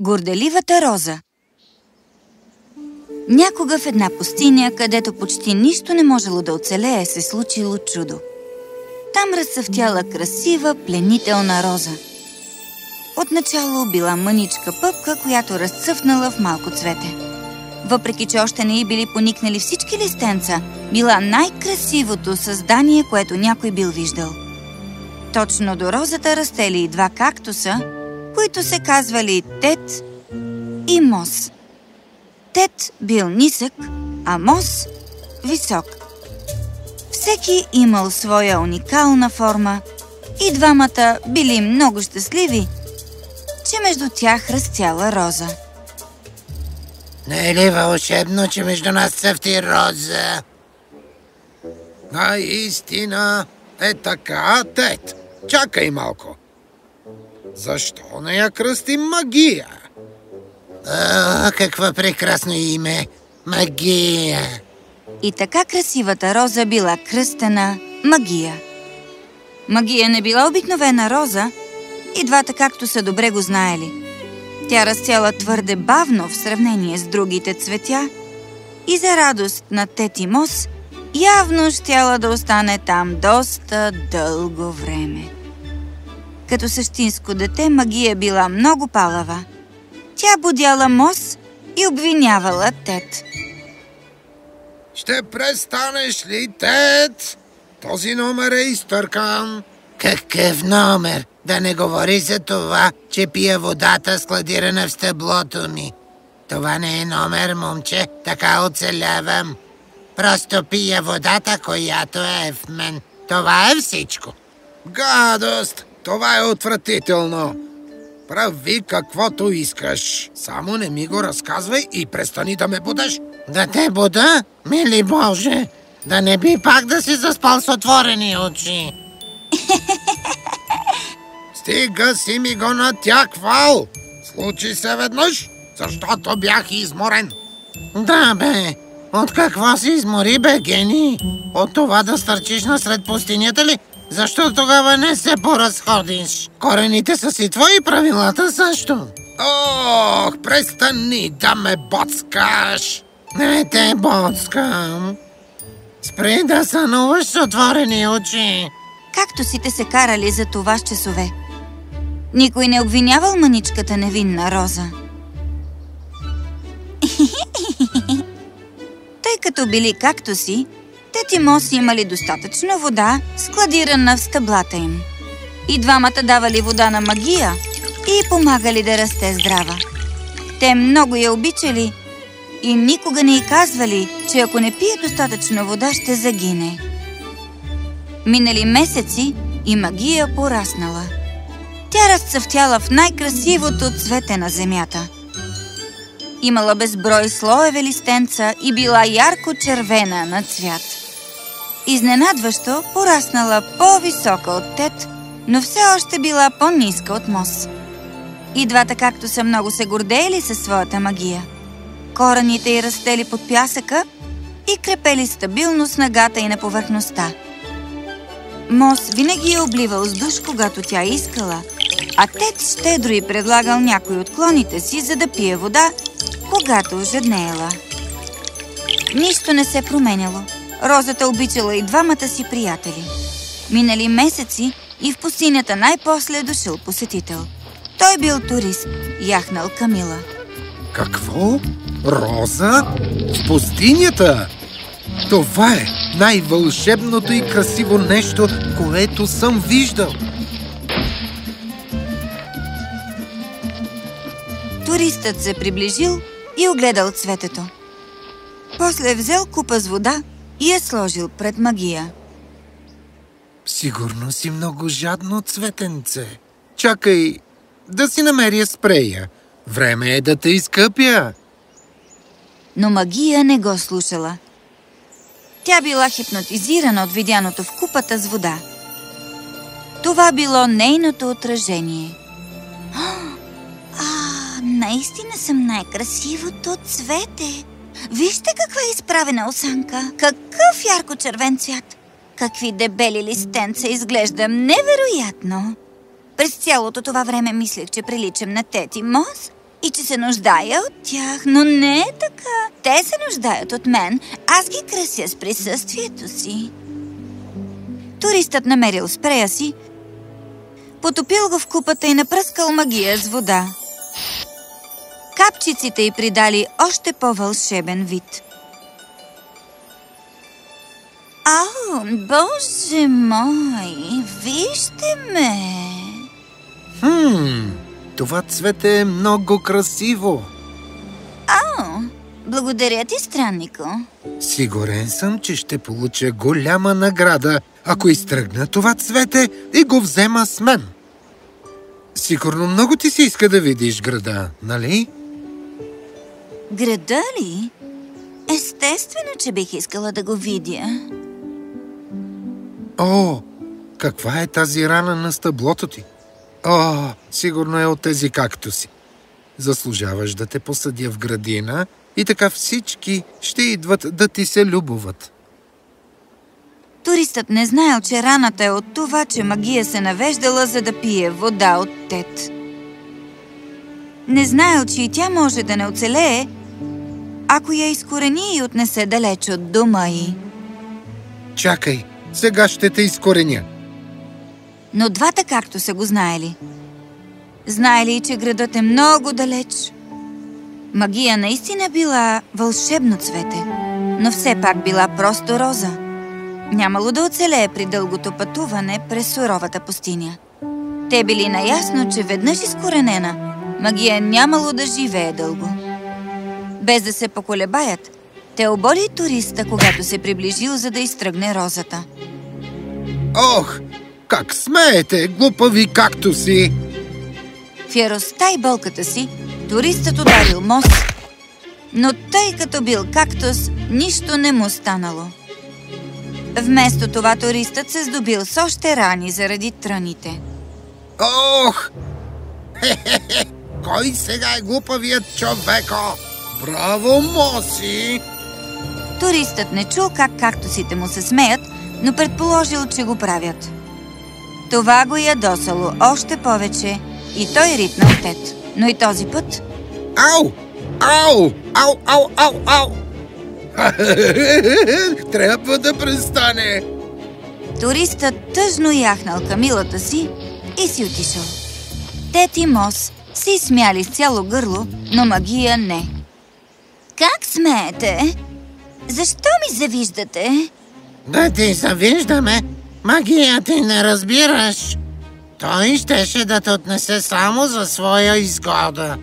Горделивата роза Някога в една пустиня, където почти нищо не можело да оцелее, се случило чудо. Там разцъфтяла красива, пленителна роза. Отначало била мъничка пъпка, която разцъфнала в малко цвете. Въпреки, че още не й били поникнали всички листенца, била най-красивото създание, което някой бил виждал. Точно до розата растели и два кактуса, които се казвали Тет и Мос. Тет бил нисък, а Мос – висок. Всеки имал своя уникална форма и двамата били много щастливи, че между тях растяла роза. Не е ли вълшебно, че между нас цъфти роза? Наистина е така, Тет. Чакай малко. Защо не я кръстим магия? О, какво прекрасно име! Магия! И така красивата роза била кръстена Магия. Магия не била обикновена роза, и двата както са добре го знаели. Тя растяла твърде бавно в сравнение с другите цветя и за радост на Тети Мос явно щяла да остане там доста дълго време. Като същинско дете Магия била много палава. Тя будяла Мос и обвинявала Тет. Ще престанеш ли, Тет? Този номер е изтъркан. Какъв номер? Да не говори за това, че пия водата складирана в стъблото ми. Това не е номер, момче, така оцелявам. Просто пия водата, която е в мен. Това е всичко. Гадост! Това е отвратително. Прави каквото искаш. Само не ми го разказвай и престани да ме будеш. Да те буда, мили Боже, да не би пак да си заспал с отворени очи. Стига си ми го натяквал. Случи се веднъж, защото бях изморен. Да, бе. От какво си измори, бе, гени? От това да стърчиш насред пустинята ли? Защо тогава не се поразходиш? Корените са си твои, правилата също. Ох, престани да ме боцкаш! Не те боцкам. Спри да сънуваш с отворени очи. Както сите се карали за това с часове. Никой не обвинявал маничката невинна Роза. Тъй като били както си, Тет и Мос имали достатъчно вода, складирана в стъблата им. И двамата давали вода на магия и помагали да расте здрава. Те много я обичали и никога не й казвали, че ако не пие достатъчно вода, ще загине. Минали месеци и магия пораснала. Тя разцъфтяла в най-красивото цвете на земята. Имала безброй слоеве листенца и била ярко червена на цвят. Изненадващо пораснала по-висока от Тет, но все още била по-ниска от Мос. И двата както са много се гордеели със своята магия. Корените й растели под пясъка и крепели стабилно с нагата и на повърхността. Мос винаги е обливал с душ, когато тя искала, а Тет щедро й предлагал някой от клоните си, за да пие вода, когато жаднеела. Нищо не се променяло. Розата обичала и двамата си приятели. Минали месеци и в пустинята най-после е дошъл посетител. Той бил турист, яхнал Камила. Какво? Роза? В пустинята? Това е най-вълшебното и красиво нещо, което съм виждал. Туристът се приближил и огледал цветето. После взел купа с вода и е сложил пред магия. Сигурно си много жадно, цветенце. Чакай да си намеря спрея. Време е да те изкъпя. Но магия не го слушала. Тя била хипнотизирана от видяното в купата с вода. Това било нейното отражение. А, наистина съм най-красивото цвете. Вижте каква е изправена осанка. Какъв ярко-червен цвят. Какви дебели листенца, изглеждам невероятно. През цялото това време мислех, че приличам на Тети Мос и че се нуждая от тях, но не е така. Те се нуждаят от мен, аз ги крася с присъствието си. Туристът намерил спрея си, потопил го в купата и напръскал магия с вода. Капчиците й придали още по-вълшебен вид. О, боже мой, вижте ме! Хм, това цвете е много красиво. О, благодаря ти, страннико. Сигурен съм, че ще получа голяма награда, ако изтръгна това цвете и го взема с мен. Сигурно много ти се иска да видиш града, нали? Града ли? Естествено, че бих искала да го видя. О, каква е тази рана на стъблото ти? О, сигурно е от тези кактуси. Заслужаваш да те посадя в градина и така всички ще идват да ти се любоват. Туристът не знаел, че раната е от това, че магия се навеждала, за да пие вода от тет. Не знаел, че и тя може да не оцелее, ако я изкорени и отнесе далеч от дома й. Чакай, сега ще те изкореня. Но двата както са го знаели. Знаели, че градът е много далеч. Магия наистина била вълшебно цвете, но все пак била просто роза. Нямало да оцелее при дългото пътуване през суровата пустиня. Те били наясно, че веднъж изкоренена, магия нямало да живее дълго. Без да се поколебаят, те оболи туриста, когато се приближил, за да изтръгне розата. Ох, как смеете, глупави кактуси! В яростта и болката си, туристът ударил мост, но тъй като бил кактус, нищо не му станало. Вместо това туристът се здобил с още рани заради тръните. Ох! Хе-хе-хе! Кой сега е глупавият човеко? Браво, Моси! Туристът не чул как кактусите му се смеят, но предположил, че го правят. Това го ядосало още повече и той ритнал тет. Но и този път Ау! Ау! Ау, ау, ау, ау! Трябва да престане! туристът тъжно яхнал камилата си и си отишъл. Тет и Мос си смяли с цяло гърло, но магия не. Как смеете? Защо ми завиждате? Да ти завиждаме, магия ти не разбираш. Той щеше да те отнесе само за своя изгода.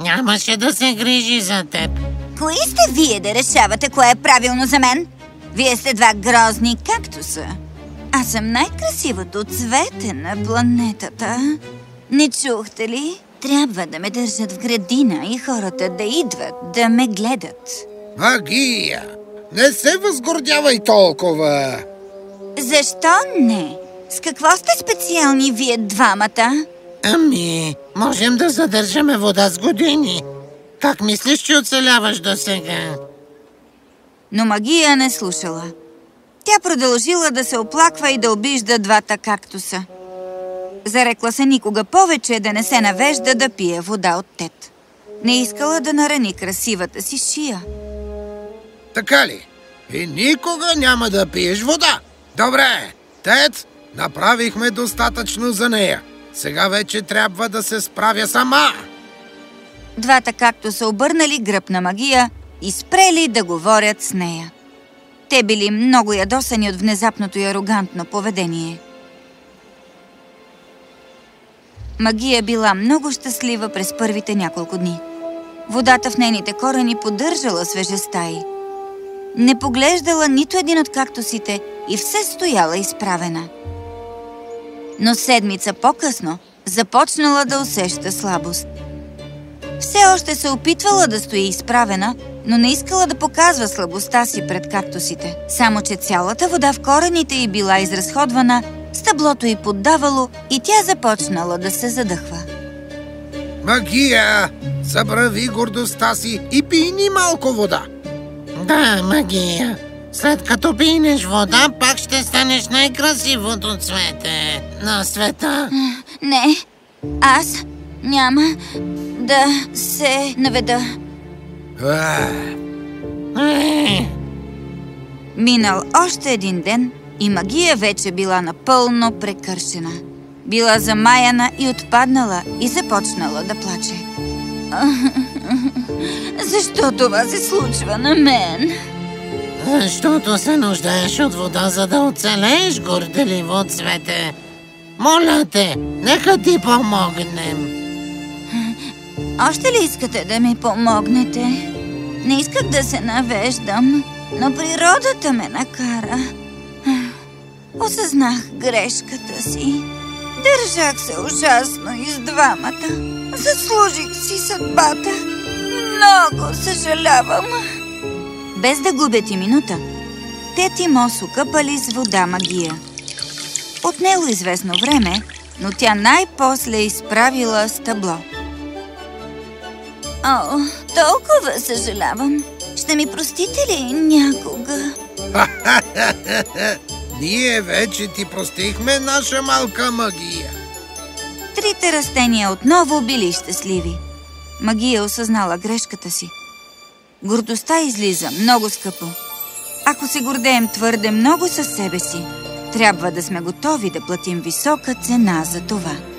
Нямаше да се грижи за теб. Кои сте вие да решавате кое е правилно за мен? Вие сте два грозни кактуса. Аз съм най-красивото цвете на планетата. Не чухте ли? Трябва да ме държат в градина и хората да идват да ме гледат. Магия! Не се възгордявай толкова! Защо не? С какво сте специални вие двамата? Ами, можем да задържаме вода с години. Как мислиш, че оцеляваш до сега? Но магия не слушала. Тя продължила да се оплаква и да обижда двата кактуса. Зарекла се никога повече да не се навежда да пие вода от тет. Не искала да нарани красивата си шия. Така ли? И никога няма да пиеш вода. Добре, Тед, направихме достатъчно за нея. Сега вече трябва да се справя сама. Двата както са обърнали гръб на магия и спрели да говорят с нея. Те били много ядосани от внезапното и арогантно поведение. Магия била много щастлива през първите няколко дни. Водата в нейните корени поддържала свежестта й. Не поглеждала нито един от кактусите и все стояла изправена. Но седмица по-късно започнала да усеща слабост. Все още се опитвала да стои изправена, но не искала да показва слабостта си пред кактусите. Само, че цялата вода в корените й била изразходвана, стъблото й поддавало и тя започнала да се задъхва. Магия! Забрави гордостта си и пийни малко вода. Да, магия. След като пинеш вода, пак ще станеш най-красивото цвете на света. Не, аз няма да се наведа. Е, Минал още един ден и магия вече била напълно прекършена. Била замаяна и отпаднала и започнала да плаче. Защо това се случва на мен? Защото се нуждаеш от вода, за да оцелееш, горделиво цвете. Моля те, нека ти помогнем. Още ли искате да ми помогнете? Не исках да се навеждам, но природата ме накара. Осъзнах грешката си. Държах се ужасно и с двамата. Заслужих си съдбата. Много съжалявам. Без да губят и минута, те Тимо къпали с вода магия. Отнело известно време, но тя най-после изправила стъбло. О, толкова съжалявам. Ще ми простите ли някога? Ние вече ти простихме наша малка магия. Трите растения отново били щастливи. Магия осъзнала грешката си. Гордостта излиза много скъпо. Ако се гордеем твърде много със себе си, трябва да сме готови да платим висока цена за това.